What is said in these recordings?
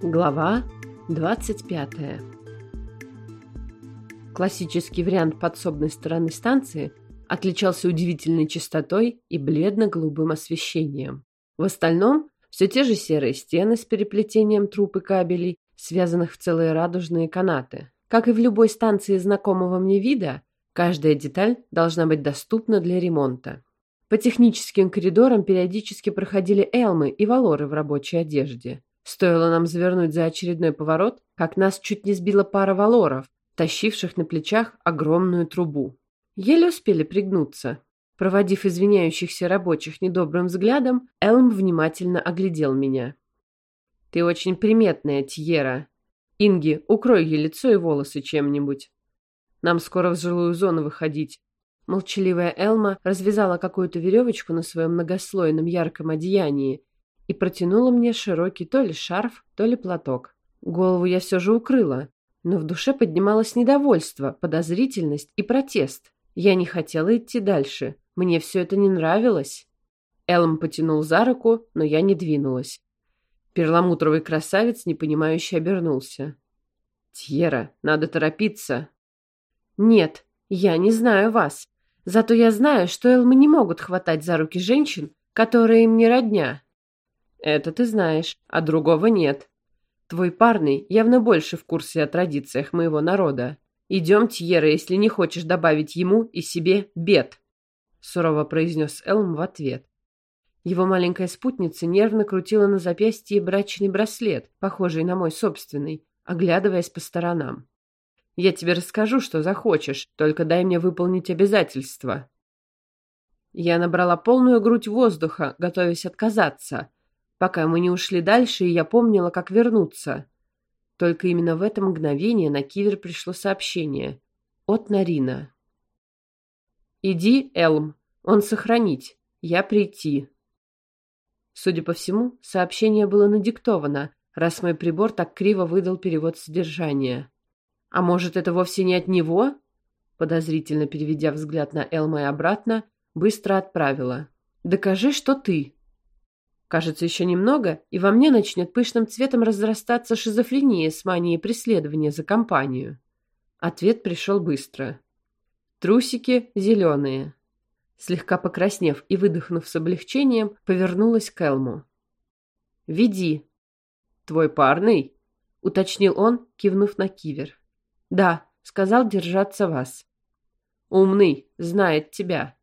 Глава 25. Классический вариант подсобной стороны станции отличался удивительной чистотой и бледно-голубым освещением. В остальном все те же серые стены с переплетением труб и кабелей, связанных в целые радужные канаты. Как и в любой станции знакомого мне вида, каждая деталь должна быть доступна для ремонта. По техническим коридорам периодически проходили элмы и валоры в рабочей одежде. Стоило нам завернуть за очередной поворот, как нас чуть не сбила пара валоров, тащивших на плечах огромную трубу. Еле успели пригнуться. Проводив извиняющихся рабочих недобрым взглядом, Элм внимательно оглядел меня. «Ты очень приметная, Тьера. Инги, укрой ей лицо и волосы чем-нибудь. Нам скоро в жилую зону выходить». Молчаливая Элма развязала какую-то веревочку на своем многослойном ярком одеянии и протянула мне широкий то ли шарф, то ли платок. Голову я все же укрыла, но в душе поднималось недовольство, подозрительность и протест. Я не хотела идти дальше, мне все это не нравилось. Элм потянул за руку, но я не двинулась. Перламутровый красавец, непонимающе обернулся. «Тьера, надо торопиться». «Нет, я не знаю вас. Зато я знаю, что Элмы не могут хватать за руки женщин, которые им не родня. Это ты знаешь, а другого нет. Твой парный явно больше в курсе о традициях моего народа. Идем, Тьера, если не хочешь добавить ему и себе бед, сурово произнес Элм в ответ. Его маленькая спутница нервно крутила на запястье брачный браслет, похожий на мой собственный, оглядываясь по сторонам. «Я тебе расскажу, что захочешь, только дай мне выполнить обязательства». Я набрала полную грудь воздуха, готовясь отказаться, пока мы не ушли дальше, и я помнила, как вернуться. Только именно в это мгновение на кивер пришло сообщение от Нарина. «Иди, Элм, он сохранить, я прийти». Судя по всему, сообщение было надиктовано, раз мой прибор так криво выдал перевод содержания. «А может, это вовсе не от него?» Подозрительно переведя взгляд на Элма и обратно, быстро отправила. «Докажи, что ты». Кажется, еще немного, и во мне начнет пышным цветом разрастаться шизофрения с манией преследования за компанию. Ответ пришел быстро. Трусики зеленые. Слегка покраснев и выдохнув с облегчением, повернулась к Элму. «Веди». «Твой парный?» — уточнил он, кивнув на кивер. «Да», — сказал держаться вас. «Умный, знает тебя».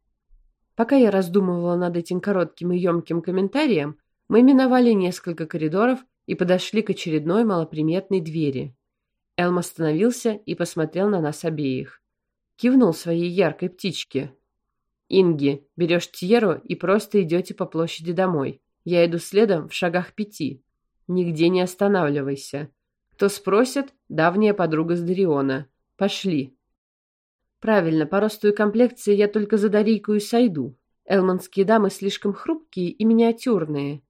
Пока я раздумывала над этим коротким и емким комментарием, мы миновали несколько коридоров и подошли к очередной малоприметной двери. Элм остановился и посмотрел на нас обеих. Кивнул своей яркой птичке. «Инги, берешь Тьеру и просто идете по площади домой. Я иду следом в шагах пяти. Нигде не останавливайся. Кто спросит, давняя подруга с Дариона. Пошли». Правильно, по росту и комплекции я только за Дарийку и сойду. Элманские дамы слишком хрупкие и миниатюрные.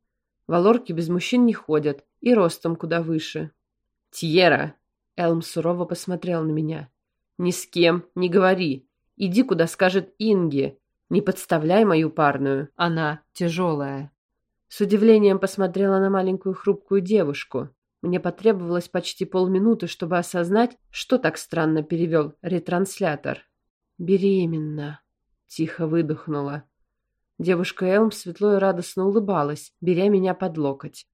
Валорки без мужчин не ходят, и ростом куда выше. «Тьера!» — Элм сурово посмотрел на меня. «Ни с кем не говори. Иди, куда скажет Инги. Не подставляй мою парную. Она тяжелая». С удивлением посмотрела на маленькую хрупкую девушку. Мне потребовалось почти полминуты, чтобы осознать, что так странно перевел ретранслятор. «Беременна», — тихо выдохнула. Девушка Элм светло и радостно улыбалась, беря меня под локоть.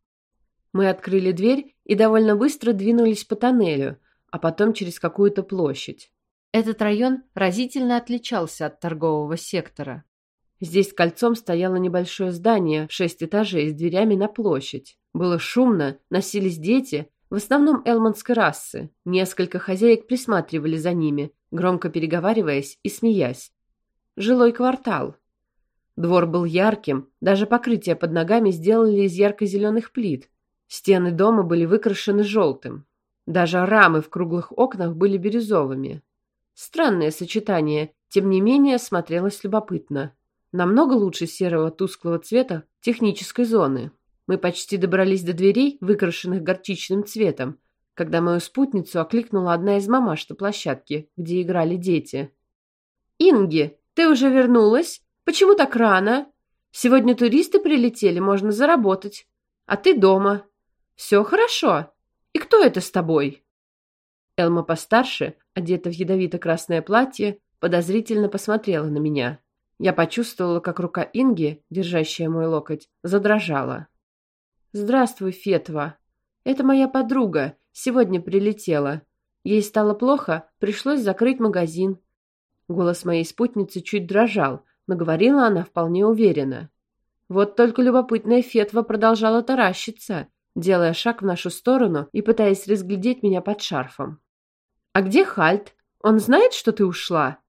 Мы открыли дверь и довольно быстро двинулись по тоннелю, а потом через какую-то площадь. Этот район разительно отличался от торгового сектора. Здесь кольцом стояло небольшое здание в шесть этажей с дверями на площадь. Было шумно, носились дети, в основном элманской расы. Несколько хозяек присматривали за ними, громко переговариваясь и смеясь. Жилой квартал. Двор был ярким, даже покрытие под ногами сделали из ярко-зеленых плит. Стены дома были выкрашены желтым. Даже рамы в круглых окнах были бирюзовыми. Странное сочетание, тем не менее смотрелось любопытно. Намного лучше серого тусклого цвета технической зоны. Мы почти добрались до дверей, выкрашенных горчичным цветом, когда мою спутницу окликнула одна из мамаш на площадке, где играли дети. «Инги, ты уже вернулась? Почему так рано? Сегодня туристы прилетели, можно заработать. А ты дома. Все хорошо?» И кто это с тобой?» Элма постарше, одета в ядовито-красное платье, подозрительно посмотрела на меня. Я почувствовала, как рука Инги, держащая мой локоть, задрожала. «Здравствуй, Фетва. Это моя подруга. Сегодня прилетела. Ей стало плохо, пришлось закрыть магазин». Голос моей спутницы чуть дрожал, но говорила она вполне уверенно. Вот только любопытная Фетва продолжала таращиться, делая шаг в нашу сторону и пытаясь разглядеть меня под шарфом. «А где Хальт? Он знает, что ты ушла?»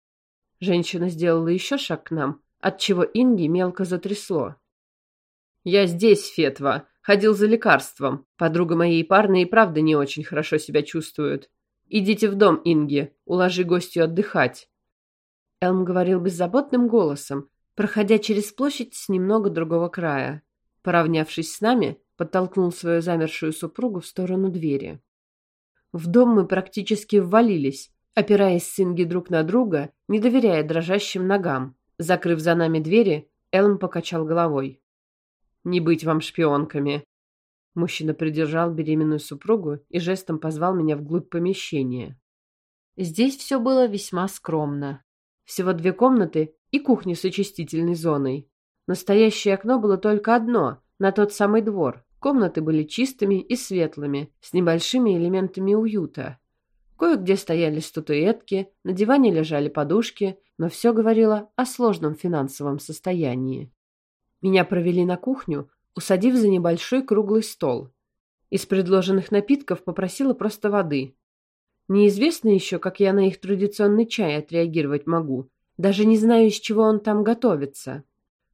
Женщина сделала еще шаг к нам, отчего Инги мелко затрясло. «Я здесь, Фетва. Ходил за лекарством. Подруга моей парной и правда не очень хорошо себя чувствует. Идите в дом, Инги. Уложи гостью отдыхать». Элм говорил беззаботным голосом, проходя через площадь с немного другого края. Поравнявшись с нами, подтолкнул свою замершую супругу в сторону двери. В дом мы практически ввалились, опираясь с Инги друг на друга, не доверяя дрожащим ногам. Закрыв за нами двери, Элм покачал головой. «Не быть вам шпионками!» Мужчина придержал беременную супругу и жестом позвал меня вглубь помещения. Здесь все было весьма скромно. Всего две комнаты и кухня с очистительной зоной. Настоящее окно было только одно, на тот самый двор. Комнаты были чистыми и светлыми, с небольшими элементами уюта. Кое-где стояли статуэтки, на диване лежали подушки, но все говорило о сложном финансовом состоянии. Меня провели на кухню, усадив за небольшой круглый стол. Из предложенных напитков попросила просто воды. Неизвестно еще, как я на их традиционный чай отреагировать могу, даже не знаю, из чего он там готовится.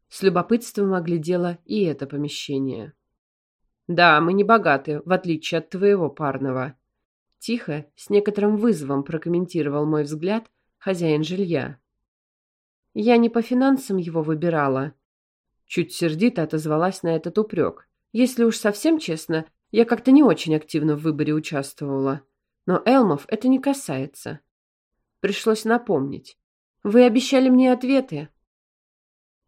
С любопытством оглядела и это помещение. «Да, мы не богаты, в отличие от твоего парного», Тихо, с некоторым вызовом прокомментировал мой взгляд хозяин жилья. Я не по финансам его выбирала. Чуть сердито отозвалась на этот упрек. Если уж совсем честно, я как-то не очень активно в выборе участвовала. Но Элмов это не касается. Пришлось напомнить. Вы обещали мне ответы.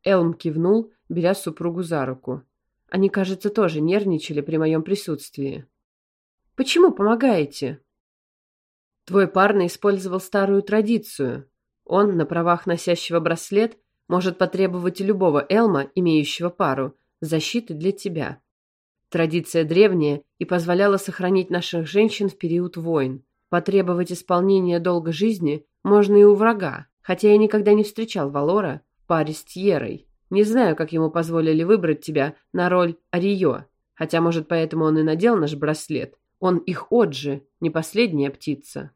Элм кивнул, беря супругу за руку. Они, кажется, тоже нервничали при моем присутствии. Почему помогаете? Твой парный использовал старую традицию. Он, на правах носящего браслет, может потребовать любого Элма, имеющего пару, защиты для тебя. Традиция древняя и позволяла сохранить наших женщин в период войн. Потребовать исполнения долга жизни можно и у врага, хотя я никогда не встречал Валора в паре с Тьерой. Не знаю, как ему позволили выбрать тебя на роль Арио, хотя, может, поэтому он и надел наш браслет. Он их Оджи, не последняя птица.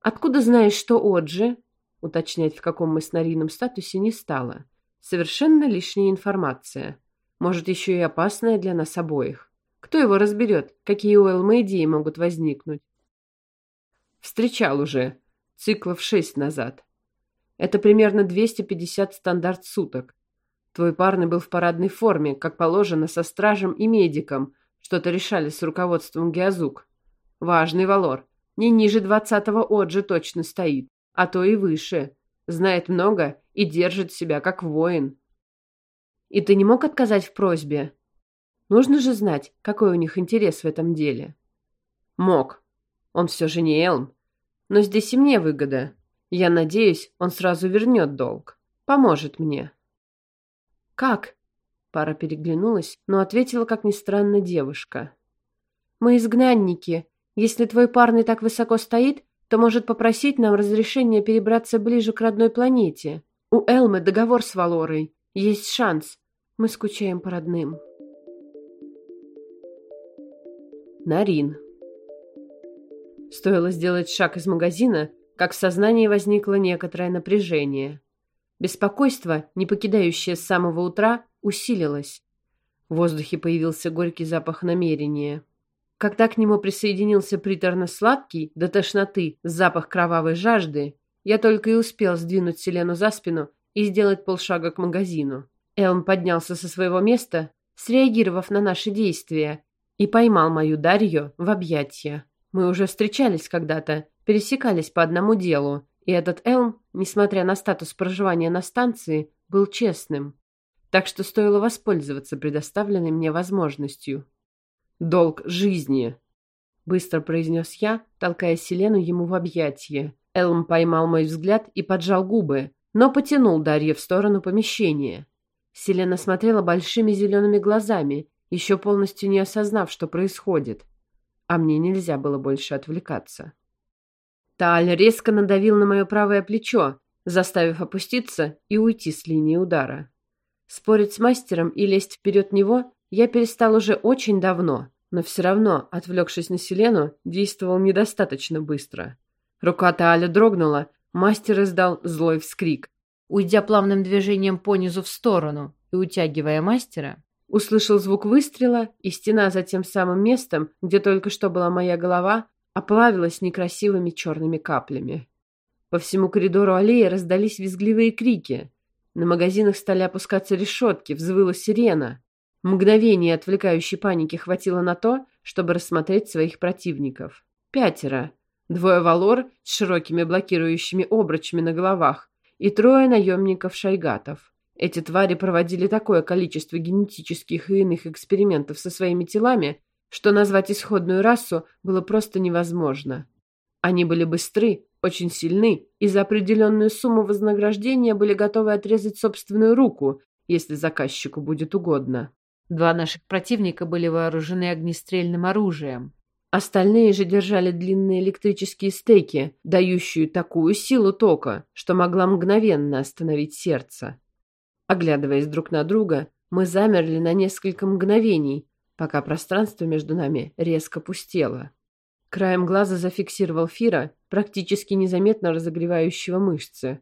Откуда знаешь, что Оджи? Уточнять, в каком мы с Нарином статусе, не стало. Совершенно лишняя информация. Может, еще и опасная для нас обоих. Кто его разберет, какие у Элмы идеи могут возникнуть? Встречал уже. Циклов шесть назад. Это примерно 250 стандарт суток. Твой парный был в парадной форме, как положено, со стражем и медиком, что-то решали с руководством Геозук. Важный Валор. Не ниже двадцатого Оджи точно стоит, а то и выше. Знает много и держит себя как воин. И ты не мог отказать в просьбе? Нужно же знать, какой у них интерес в этом деле. Мог. Он все же не Элм. Но здесь и мне выгода. Я надеюсь, он сразу вернет долг. Поможет мне. Как? Пара переглянулась, но ответила, как ни странно, девушка. «Мы изгнанники. Если твой парный так высоко стоит, то может попросить нам разрешения перебраться ближе к родной планете. У Элмы договор с Валорой. Есть шанс. Мы скучаем по родным». Нарин. Стоило сделать шаг из магазина, как в сознании возникло некоторое напряжение. Беспокойство, не покидающее с самого утра, усилилось. В воздухе появился горький запах намерения. Когда к нему присоединился приторно-сладкий, до тошноты, запах кровавой жажды, я только и успел сдвинуть Селену за спину и сделать полшага к магазину. Элм поднялся со своего места, среагировав на наши действия, и поймал мою Дарью в объятия. Мы уже встречались когда-то, пересекались по одному делу, и этот Элм, несмотря на статус проживания на станции, был честным так что стоило воспользоваться предоставленной мне возможностью. Долг жизни. — быстро произнес я, толкая Селену ему в объятье. Элм поймал мой взгляд и поджал губы, но потянул Дарья в сторону помещения. Селена смотрела большими зелеными глазами, еще полностью не осознав, что происходит. А мне нельзя было больше отвлекаться. Тааль резко надавил на мое правое плечо, заставив опуститься и уйти с линии удара. Спорить с мастером и лезть вперед него я перестал уже очень давно, но все равно, отвлекшись на Селену, действовал недостаточно быстро. Рука Тааля дрогнула, мастер издал злой вскрик. Уйдя плавным движением понизу в сторону и утягивая мастера, услышал звук выстрела, и стена за тем самым местом, где только что была моя голова, оплавилась некрасивыми черными каплями. По всему коридору аллеи раздались визгливые крики. На магазинах стали опускаться решетки, взвыла сирена. Мгновение отвлекающей паники хватило на то, чтобы рассмотреть своих противников. Пятеро. Двое валор с широкими блокирующими обручами на головах и трое наемников-шайгатов. Эти твари проводили такое количество генетических и иных экспериментов со своими телами, что назвать исходную расу было просто невозможно. Они были быстры, очень сильны и за определенную сумму вознаграждения были готовы отрезать собственную руку, если заказчику будет угодно. Два наших противника были вооружены огнестрельным оружием. Остальные же держали длинные электрические стейки, дающие такую силу тока, что могла мгновенно остановить сердце. Оглядываясь друг на друга, мы замерли на несколько мгновений, пока пространство между нами резко пустело. Краем глаза зафиксировал Фира, практически незаметно разогревающего мышцы.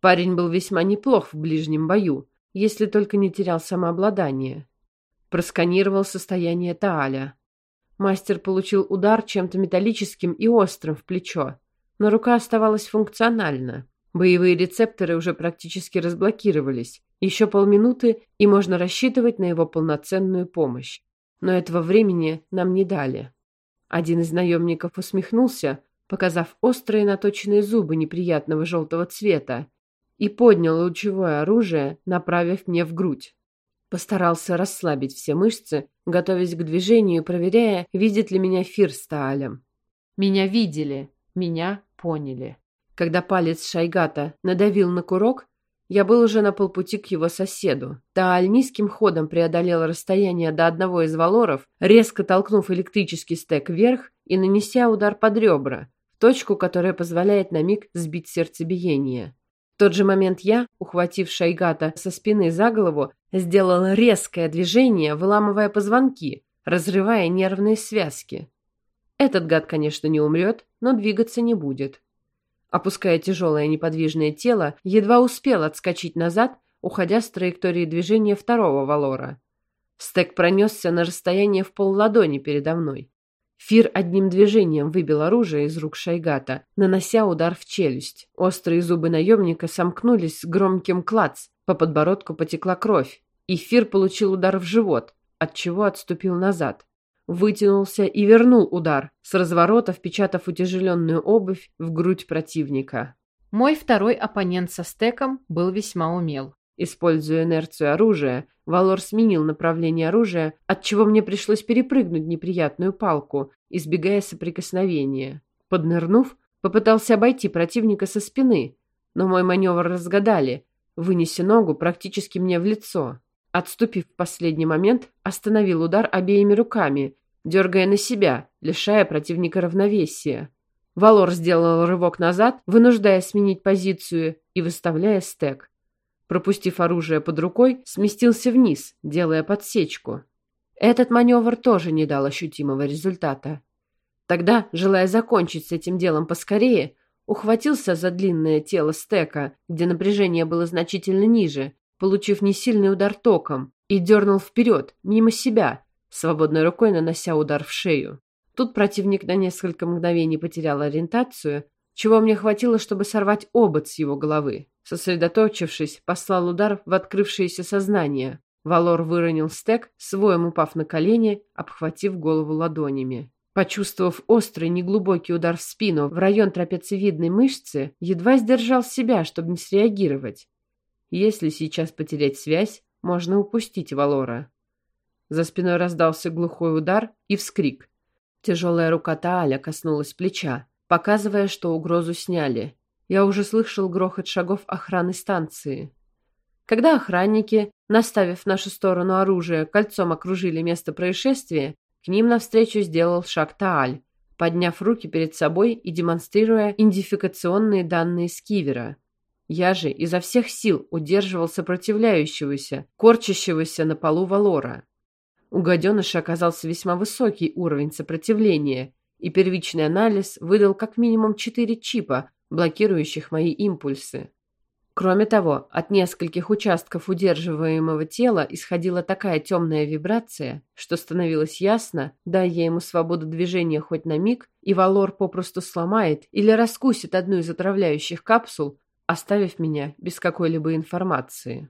Парень был весьма неплох в ближнем бою, если только не терял самообладание. Просканировал состояние Тааля. Мастер получил удар чем-то металлическим и острым в плечо, но рука оставалась функциональна. Боевые рецепторы уже практически разблокировались. Еще полминуты, и можно рассчитывать на его полноценную помощь. Но этого времени нам не дали. Один из наемников усмехнулся, показав острые наточенные зубы неприятного желтого цвета, и поднял лучевое оружие, направив мне в грудь. Постарался расслабить все мышцы, готовясь к движению и проверяя, видит ли меня Фир с Таалем. Меня видели, меня поняли. Когда палец Шайгата надавил на курок, я был уже на полпути к его соседу. Тааль низким ходом преодолел расстояние до одного из валоров, резко толкнув электрический стек вверх и нанеся удар под ребра, в точку, которая позволяет на миг сбить сердцебиение. В тот же момент я, ухватив Шайгата со спины за голову, сделал резкое движение, выламывая позвонки, разрывая нервные связки. Этот гад, конечно, не умрет, но двигаться не будет. Опуская тяжелое неподвижное тело, едва успел отскочить назад, уходя с траектории движения второго валора. Стек пронесся на расстояние в полладони передо мной. Фир одним движением выбил оружие из рук Шайгата, нанося удар в челюсть. Острые зубы наемника сомкнулись с громким клац, по подбородку потекла кровь, и Фир получил удар в живот, от чего отступил назад. Вытянулся и вернул удар, с разворота впечатав утяжеленную обувь в грудь противника. Мой второй оппонент со стеком был весьма умел. Используя инерцию оружия, Валор сменил направление оружия, отчего мне пришлось перепрыгнуть неприятную палку, избегая соприкосновения. Поднырнув, попытался обойти противника со спины, но мой маневр разгадали, вынеся ногу практически мне в лицо. Отступив в последний момент, остановил удар обеими руками, дергая на себя, лишая противника равновесия. Валор сделал рывок назад, вынуждая сменить позицию и выставляя стек пропустив оружие под рукой, сместился вниз, делая подсечку. Этот маневр тоже не дал ощутимого результата. Тогда, желая закончить с этим делом поскорее, ухватился за длинное тело стека, где напряжение было значительно ниже, получив несильный удар током, и дернул вперед, мимо себя, свободной рукой нанося удар в шею. Тут противник на несколько мгновений потерял ориентацию, чего мне хватило, чтобы сорвать обод с его головы. Сосредоточившись, послал удар в открывшееся сознание. Валор выронил стек, своем упав на колени, обхватив голову ладонями. Почувствовав острый неглубокий удар в спину в район трапециевидной мышцы, едва сдержал себя, чтобы не среагировать. Если сейчас потерять связь, можно упустить Валора. За спиной раздался глухой удар и вскрик. Тяжелая рука Тааля коснулась плеча, показывая, что угрозу сняли. Я уже слышал грохот шагов охраны станции. Когда охранники, наставив в нашу сторону оружие, кольцом окружили место происшествия, к ним навстречу сделал шаг Тааль, подняв руки перед собой и демонстрируя идентификационные данные скивера. Я же изо всех сил удерживал сопротивляющегося, корчащегося на полу Валора. У гаденыша оказался весьма высокий уровень сопротивления, и первичный анализ выдал как минимум четыре чипа, блокирующих мои импульсы. Кроме того, от нескольких участков удерживаемого тела исходила такая темная вибрация, что становилось ясно, дай я ему свободу движения хоть на миг, и Валор попросту сломает или раскусит одну из отравляющих капсул, оставив меня без какой-либо информации.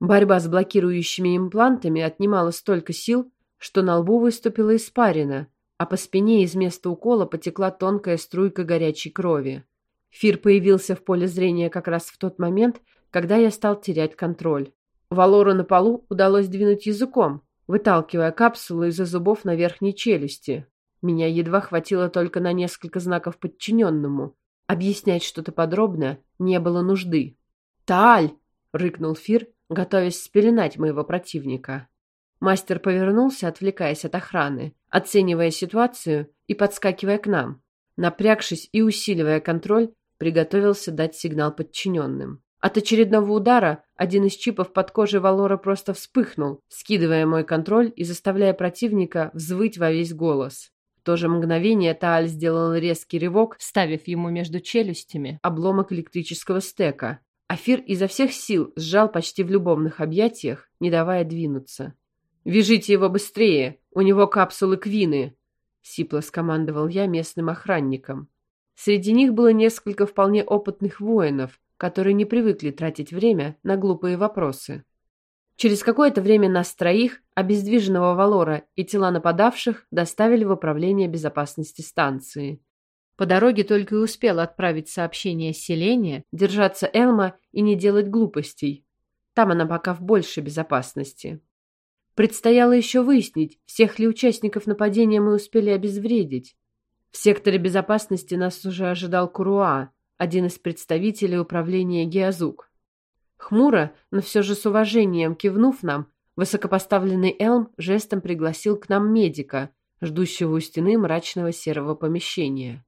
Борьба с блокирующими имплантами отнимала столько сил, что на лбу выступила испарина, а по спине из места укола потекла тонкая струйка горячей крови. Фир появился в поле зрения как раз в тот момент, когда я стал терять контроль. Валору на полу удалось двинуть языком, выталкивая капсулу из-за зубов на верхней челюсти. Меня едва хватило только на несколько знаков подчиненному. Объяснять что-то подробно не было нужды. «Тааль!» — рыкнул Фир, готовясь спеленать моего противника. Мастер повернулся, отвлекаясь от охраны, оценивая ситуацию и подскакивая к нам. Напрягшись и усиливая контроль, приготовился дать сигнал подчиненным. От очередного удара один из чипов под кожей Валора просто вспыхнул, скидывая мой контроль и заставляя противника взвыть во весь голос. В то же мгновение Тааль сделал резкий рывок, ставив ему между челюстями обломок электрического стека. Афир изо всех сил сжал почти в любовных объятиях, не давая двинуться. «Вяжите его быстрее! У него капсулы Квины!» — сипло скомандовал я местным охранникам. Среди них было несколько вполне опытных воинов, которые не привыкли тратить время на глупые вопросы. Через какое-то время нас троих, обездвиженного Валора и тела нападавших, доставили в управление безопасности станции. По дороге только и успел отправить сообщение селения, держаться Элма и не делать глупостей. Там она пока в большей безопасности. Предстояло еще выяснить, всех ли участников нападения мы успели обезвредить. В секторе безопасности нас уже ожидал Куруа, один из представителей управления Геозук. Хмуро, но все же с уважением кивнув нам, высокопоставленный Элм жестом пригласил к нам медика, ждущего у стены мрачного серого помещения.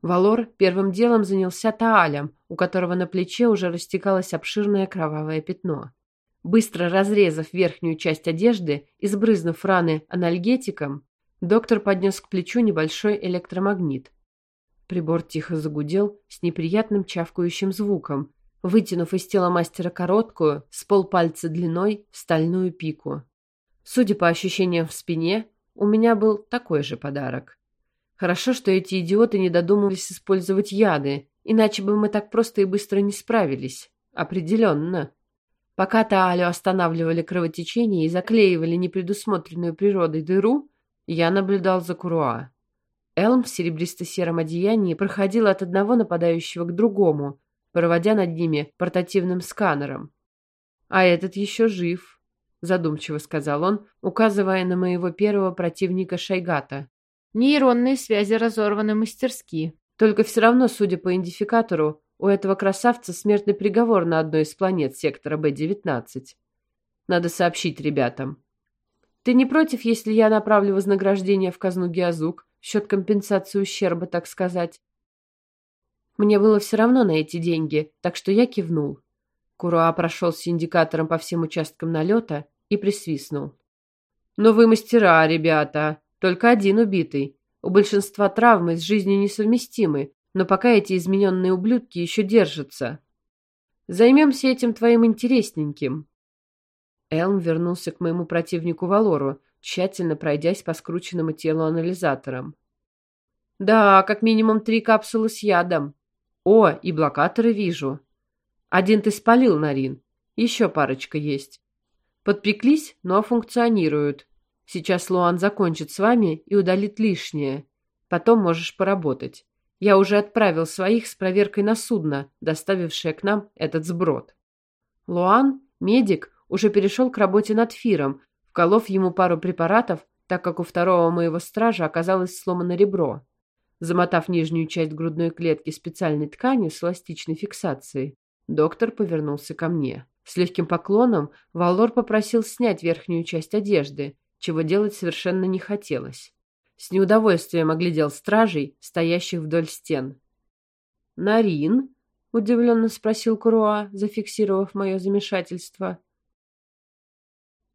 Валор первым делом занялся Таалем, у которого на плече уже растекалось обширное кровавое пятно. Быстро разрезав верхнюю часть одежды и сбрызнув раны анальгетиком, Доктор поднес к плечу небольшой электромагнит. Прибор тихо загудел с неприятным чавкающим звуком, вытянув из тела мастера короткую, с полпальца длиной, стальную пику. Судя по ощущениям в спине, у меня был такой же подарок. Хорошо, что эти идиоты не додумались использовать яды, иначе бы мы так просто и быстро не справились. Определенно. Пока Таалю останавливали кровотечение и заклеивали непредусмотренную природой дыру, я наблюдал за Куруа. Элм в серебристо-сером одеянии проходил от одного нападающего к другому, проводя над ними портативным сканером. «А этот еще жив», — задумчиво сказал он, указывая на моего первого противника Шайгата. «Нейронные связи разорваны мастерски. Только все равно, судя по идентификатору, у этого красавца смертный приговор на одной из планет сектора Б-19. Надо сообщить ребятам. Ты не против, если я направлю вознаграждение в казну Геозук, в счет компенсации ущерба, так сказать? Мне было все равно на эти деньги, так что я кивнул. Куруа прошел с индикатором по всем участкам налета и присвистнул. «Но вы мастера, ребята. Только один убитый. У большинства травмы с жизнью несовместимы, но пока эти измененные ублюдки еще держатся. Займемся этим твоим интересненьким. Элм вернулся к моему противнику Валору, тщательно пройдясь по скрученному телу анализатором. «Да, как минимум три капсулы с ядом. О, и блокаторы вижу. Один ты спалил, Нарин. Еще парочка есть. Подпеклись, но функционируют. Сейчас Луан закончит с вами и удалит лишнее. Потом можешь поработать. Я уже отправил своих с проверкой на судно, доставившее к нам этот сброд». Луан, медик, уже перешел к работе над Фиром, вколов ему пару препаратов, так как у второго моего стража оказалось сломано ребро. Замотав нижнюю часть грудной клетки специальной тканью с эластичной фиксацией, доктор повернулся ко мне. С легким поклоном Валор попросил снять верхнюю часть одежды, чего делать совершенно не хотелось. С неудовольствием оглядел стражей, стоящих вдоль стен. «Нарин?» — удивленно спросил Куруа, зафиксировав мое замешательство.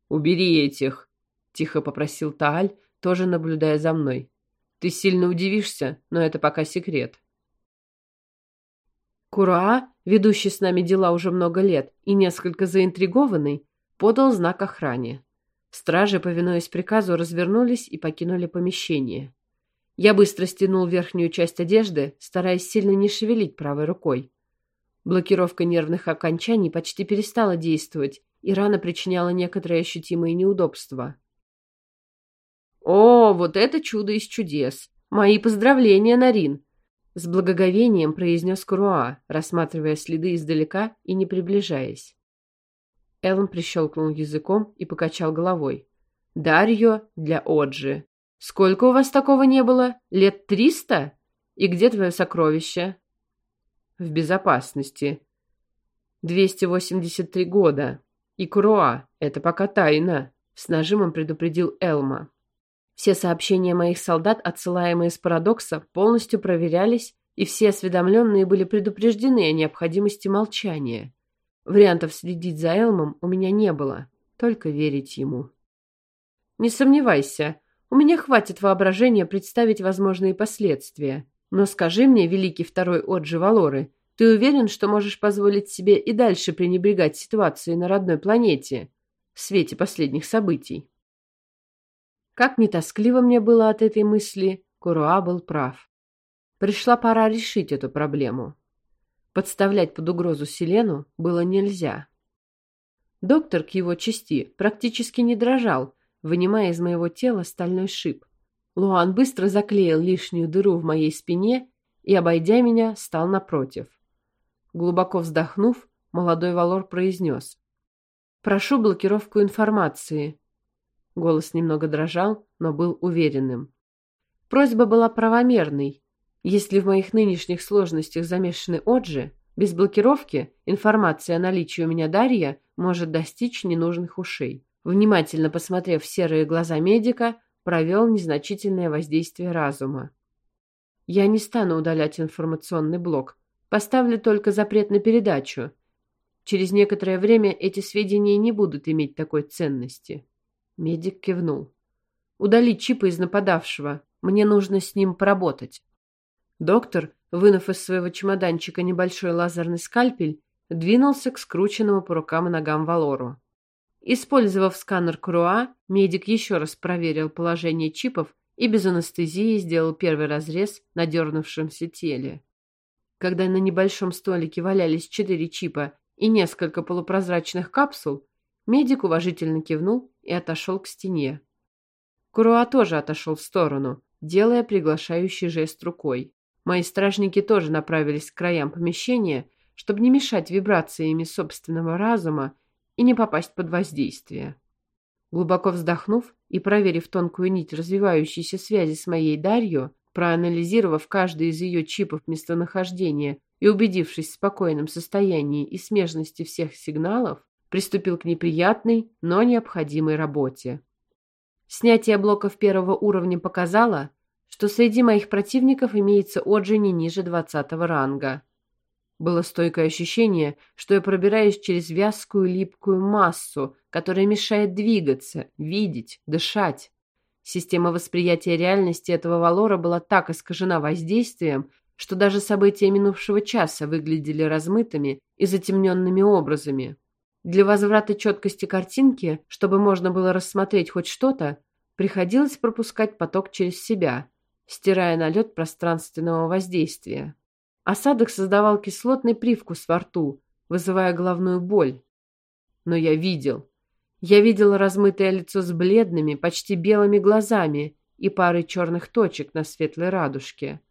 «Убери этих!» — тихо попросил Тааль, тоже наблюдая за мной. Ты сильно удивишься, но это пока секрет. Кура, ведущий с нами дела уже много лет и несколько заинтригованный, подал знак охране. Стражи, повинуясь приказу, развернулись и покинули помещение. Я быстро стянул верхнюю часть одежды, стараясь сильно не шевелить правой рукой. Блокировка нервных окончаний почти перестала действовать, и рана причиняла некоторые ощутимые неудобства. «О, вот это чудо из чудес! Мои поздравления, Нарин!» С благоговением произнес Круа, рассматривая следы издалека и не приближаясь. Элм прищелкнул языком и покачал головой. «Дарьё для Оджи. Сколько у вас такого не было? Лет триста? И где твое сокровище?» «В безопасности. Двести восемьдесят три года. И Круа, это пока тайна», — с нажимом предупредил Элма. Все сообщения моих солдат, отсылаемые с парадокса, полностью проверялись, и все осведомленные были предупреждены о необходимости молчания. Вариантов следить за Элмом у меня не было, только верить ему. Не сомневайся, у меня хватит воображения представить возможные последствия. Но скажи мне, великий второй Оджи Валоры, ты уверен, что можешь позволить себе и дальше пренебрегать ситуацией на родной планете в свете последних событий? Как ни тоскливо мне было от этой мысли, Куруа был прав. Пришла пора решить эту проблему. Подставлять под угрозу Селену было нельзя. Доктор к его части практически не дрожал, вынимая из моего тела стальной шип. Луан быстро заклеил лишнюю дыру в моей спине и, обойдя меня, стал напротив. Глубоко вздохнув, молодой Валор произнес. «Прошу блокировку информации. Голос немного дрожал, но был уверенным. Просьба была правомерной. Если в моих нынешних сложностях замешаны Оджи, без блокировки информация о наличии у меня Дарья может достичь ненужных ушей. Внимательно посмотрев в серые глаза медика, провел незначительное воздействие разума. Я не стану удалять информационный блок. Поставлю только запрет на передачу. Через некоторое время эти сведения не будут иметь такой ценности. Медик кивнул. «Удалить чипы из нападавшего. Мне нужно с ним поработать». Доктор, вынув из своего чемоданчика небольшой лазерный скальпель, двинулся к скрученному по рукам и ногам Валору. Использовав сканер Круа, медик еще раз проверил положение чипов и без анестезии сделал первый разрез на дернувшемся теле. Когда на небольшом столике валялись четыре чипа и несколько полупрозрачных капсул, медик уважительно кивнул и отошел к стене. Куруа тоже отошел в сторону, делая приглашающий жест рукой. Мои стражники тоже направились к краям помещения, чтобы не мешать вибрациями собственного разума и не попасть под воздействие. Глубоко вздохнув и проверив тонкую нить развивающейся связи с моей Дарью, проанализировав каждый из ее чипов местонахождения и убедившись в спокойном состоянии и смежности всех сигналов, приступил к неприятной, но необходимой работе. Снятие блоков первого уровня показало, что среди моих противников имеется Оджи не ниже двадцатого ранга. Было стойкое ощущение, что я пробираюсь через вязкую липкую массу, которая мешает двигаться, видеть, дышать. Система восприятия реальности этого Валора была так искажена воздействием, что даже события минувшего часа выглядели размытыми и затемненными образами. Для возврата четкости картинки, чтобы можно было рассмотреть хоть что-то, приходилось пропускать поток через себя, стирая налет пространственного воздействия. Осадок создавал кислотный привкус во рту, вызывая головную боль. Но я видел. Я видел размытое лицо с бледными, почти белыми глазами и парой черных точек на светлой радужке.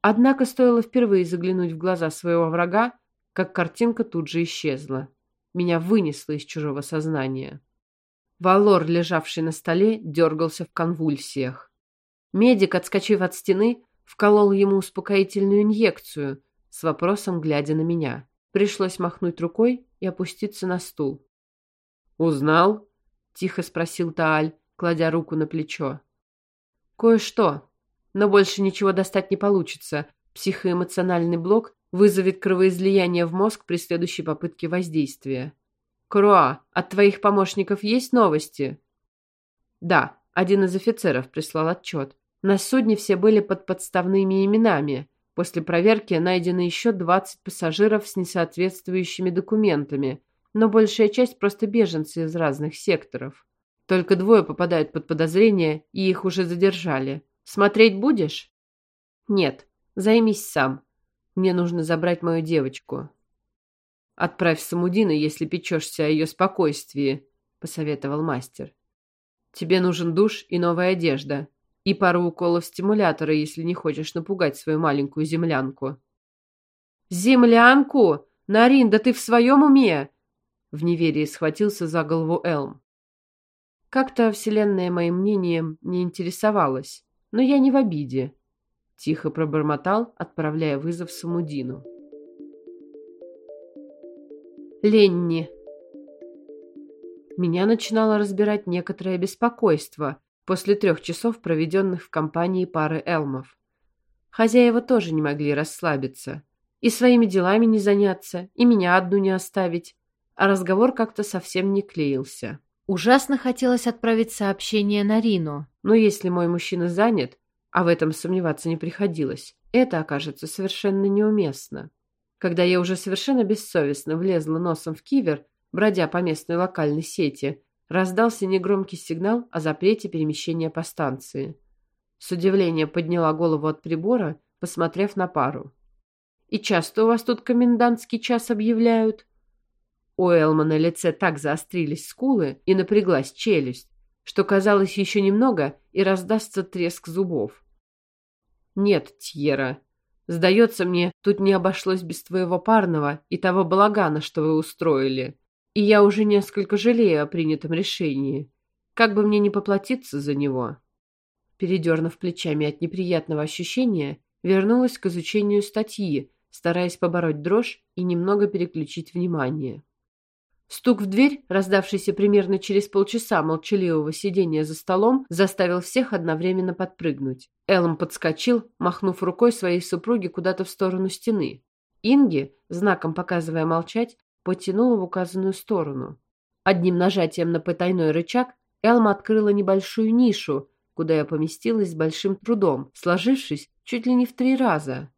Однако стоило впервые заглянуть в глаза своего врага, как картинка тут же исчезла. Меня вынесло из чужого сознания. Валор, лежавший на столе, дергался в конвульсиях. Медик, отскочив от стены, вколол ему успокоительную инъекцию, с вопросом глядя на меня. Пришлось махнуть рукой и опуститься на стул. «Узнал?» — тихо спросил Тааль, кладя руку на плечо. «Кое-что, но больше ничего достать не получится. Психоэмоциональный блок вызовет кровоизлияние в мозг при следующей попытке воздействия. Круа, от твоих помощников есть новости?» «Да», — один из офицеров прислал отчет. На судне все были под подставными именами. После проверки найдено еще 20 пассажиров с несоответствующими документами, но большая часть просто беженцы из разных секторов. Только двое попадают под подозрение, и их уже задержали. Смотреть будешь? Нет, займись сам. Мне нужно забрать мою девочку. Отправь Самудина, если печешься о ее спокойствии, посоветовал мастер. Тебе нужен душ и новая одежда и пару уколов стимулятора, если не хочешь напугать свою маленькую землянку. «Землянку? Нарин, да ты в своем уме?» В неверии схватился за голову Элм. Как-то вселенная моим мнением не интересовалась, но я не в обиде. Тихо пробормотал, отправляя вызов Самудину. Ленни. Меня начинало разбирать некоторое беспокойство, после трех часов, проведенных в компании пары Элмов. Хозяева тоже не могли расслабиться. И своими делами не заняться, и меня одну не оставить. А разговор как-то совсем не клеился. Ужасно хотелось отправить сообщение на Рину. Но если мой мужчина занят, а в этом сомневаться не приходилось, это окажется совершенно неуместно. Когда я уже совершенно бессовестно влезла носом в кивер, бродя по местной локальной сети, раздался негромкий сигнал о запрете перемещения по станции. С удивлением подняла голову от прибора, посмотрев на пару. «И часто у вас тут комендантский час объявляют?» У Элма на лице так заострились скулы и напряглась челюсть, что казалось еще немного и раздастся треск зубов. «Нет, Тьера, сдается мне, тут не обошлось без твоего парного и того балагана, что вы устроили. И я уже несколько жалею о принятом решении. Как бы мне не поплатиться за него. Передернув плечами от неприятного ощущения, вернулась к изучению статьи, стараясь побороть дрожь и немного переключить внимание. Стук в дверь, раздавшийся примерно через полчаса молчаливого сидения за столом, заставил всех одновременно подпрыгнуть. Элм подскочил, махнув рукой своей супруге куда-то в сторону стены. Инги, знаком показывая молчать, потянула в указанную сторону. Одним нажатием на потайной рычаг Элма открыла небольшую нишу, куда я поместилась с большим трудом, сложившись чуть ли не в три раза.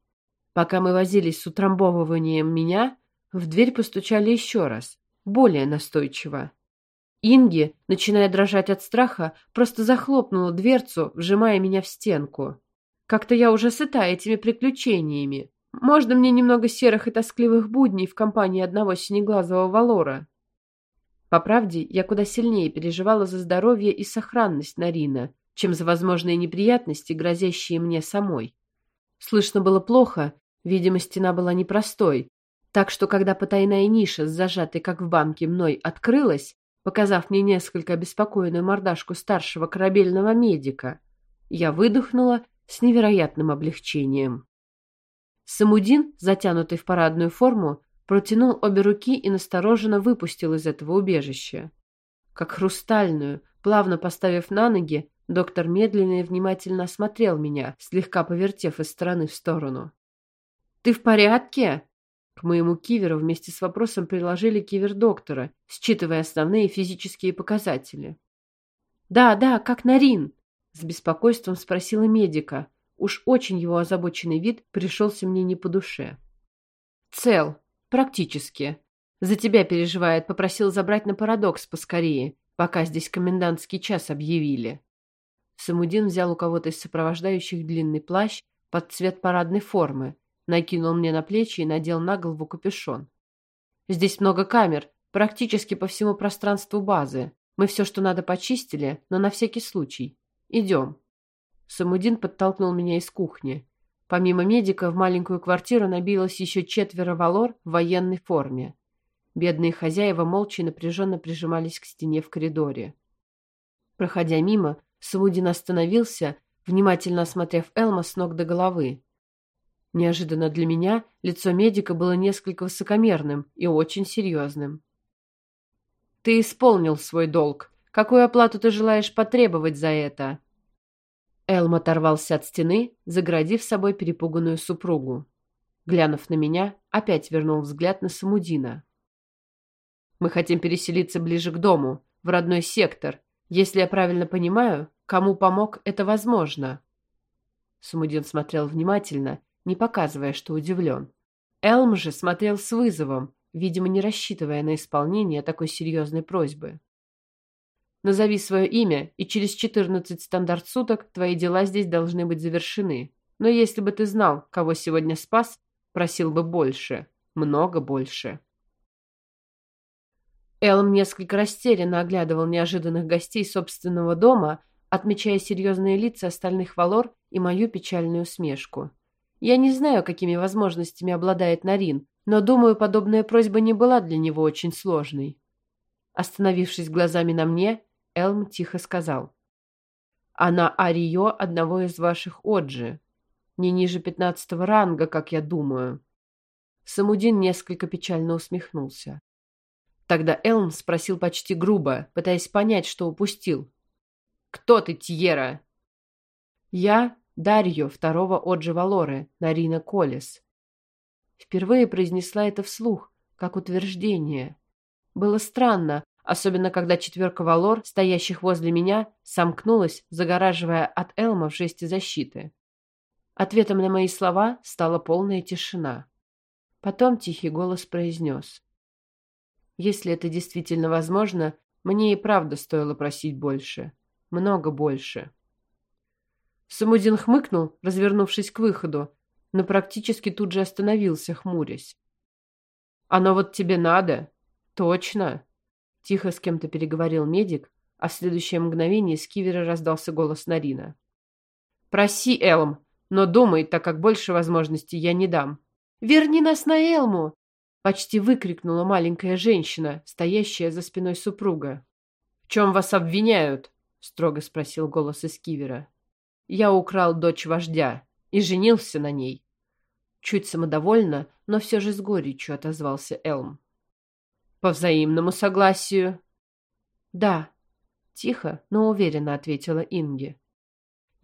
Пока мы возились с утрамбовыванием меня, в дверь постучали еще раз, более настойчиво. Инги, начиная дрожать от страха, просто захлопнула дверцу, вжимая меня в стенку. Как-то я уже сыта этими приключениями. Можно мне немного серых и тоскливых будней в компании одного синеглазого валора? По правде, я куда сильнее переживала за здоровье и сохранность Нарина, чем за возможные неприятности, грозящие мне самой. Слышно было плохо, видимо, стена была непростой, так что когда потайная ниша с как в банке, мной открылась, показав мне несколько обеспокоенную мордашку старшего корабельного медика, я выдохнула с невероятным облегчением. Самудин, затянутый в парадную форму, протянул обе руки и настороженно выпустил из этого убежища. Как хрустальную, плавно поставив на ноги, доктор медленно и внимательно осмотрел меня, слегка повертев из стороны в сторону. «Ты в порядке?» К моему киверу вместе с вопросом приложили кивер доктора, считывая основные физические показатели. «Да, да, как Нарин?» — с беспокойством спросила медика, Уж очень его озабоченный вид пришелся мне не по душе. «Цел. Практически. За тебя переживает, попросил забрать на парадокс поскорее, пока здесь комендантский час объявили». Самудин взял у кого-то из сопровождающих длинный плащ под цвет парадной формы, накинул мне на плечи и надел на голову капюшон. «Здесь много камер, практически по всему пространству базы. Мы все, что надо, почистили, но на всякий случай. Идем». Самудин подтолкнул меня из кухни. Помимо медика в маленькую квартиру набилось еще четверо валор в военной форме. Бедные хозяева молча и напряженно прижимались к стене в коридоре. Проходя мимо, Самудин остановился, внимательно осмотрев Элма с ног до головы. Неожиданно для меня лицо медика было несколько высокомерным и очень серьезным. «Ты исполнил свой долг. Какую оплату ты желаешь потребовать за это?» Элм оторвался от стены, заградив собой перепуганную супругу. Глянув на меня, опять вернул взгляд на Самудина. «Мы хотим переселиться ближе к дому, в родной сектор. Если я правильно понимаю, кому помог, это возможно». Самудин смотрел внимательно, не показывая, что удивлен. Элм же смотрел с вызовом, видимо, не рассчитывая на исполнение такой серьезной просьбы. «Назови свое имя, и через четырнадцать стандарт суток твои дела здесь должны быть завершены. Но если бы ты знал, кого сегодня спас, Просил бы больше. Много больше. Элм несколько растерянно оглядывал неожиданных гостей собственного дома, отмечая серьезные лица остальных валор и мою печальную усмешку. Я не знаю, какими возможностями обладает Нарин, но, думаю, подобная просьба не была для него очень сложной. Остановившись глазами на мне, Элм тихо сказал. «Она Арио одного из ваших Оджи не ниже пятнадцатого ранга, как я думаю. Самудин несколько печально усмехнулся. Тогда Элм спросил почти грубо, пытаясь понять, что упустил. «Кто ты, Тьера?» «Я Дарьё, второго Оджи Валоры, Нарина Колес». Впервые произнесла это вслух, как утверждение. Было странно, особенно когда четверка Валор, стоящих возле меня, сомкнулась, загораживая от Элма в жесте защиты. Ответом на мои слова стала полная тишина. Потом тихий голос произнес. «Если это действительно возможно, мне и правда стоило просить больше. Много больше». Самудин хмыкнул, развернувшись к выходу, но практически тут же остановился, хмурясь. «Оно вот тебе надо? Точно!» Тихо с кем-то переговорил медик, а в следующее мгновение с кивера раздался голос Нарина. «Проси, Элм, но думай, так как больше возможностей я не дам. «Верни нас на Элму!» — почти выкрикнула маленькая женщина, стоящая за спиной супруга. «В чем вас обвиняют?» — строго спросил голос из кивера. «Я украл дочь вождя и женился на ней». Чуть самодовольно, но все же с горечью отозвался Элм. «По взаимному согласию?» «Да», — тихо, но уверенно ответила Инги.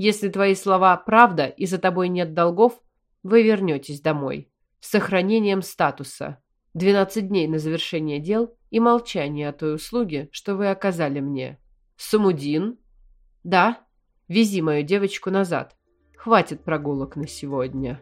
Если твои слова правда и за тобой нет долгов, вы вернетесь домой. С сохранением статуса. 12 дней на завершение дел и молчание о той услуге, что вы оказали мне. Самудин? Да. Вези мою девочку назад. Хватит прогулок на сегодня.